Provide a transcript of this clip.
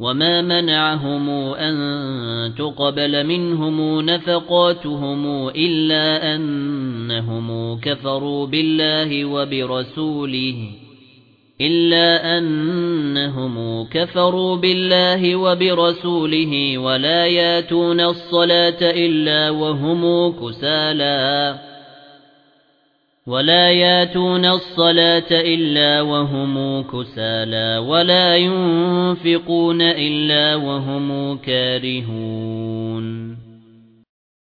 وَمَا مَنَعَهُمْ أَن تُقْبَلَ مِنْهُمْ نَفَقَاتُهُمْ إِلَّا أَنَّهُمْ كَفَرُوا بِاللَّهِ وَبِرَسُولِهِ إِلَّا أَنَّهُمْ كَفَرُوا بِاللَّهِ وَبِرَسُولِهِ وَلَا يَأْتُونَ الصَّلَاةَ إِلَّا وَهُمْ كُسَالَى ولا ياتون الصلاة إلا وهم كسالى ولا ينفقون إلا وهم كارهون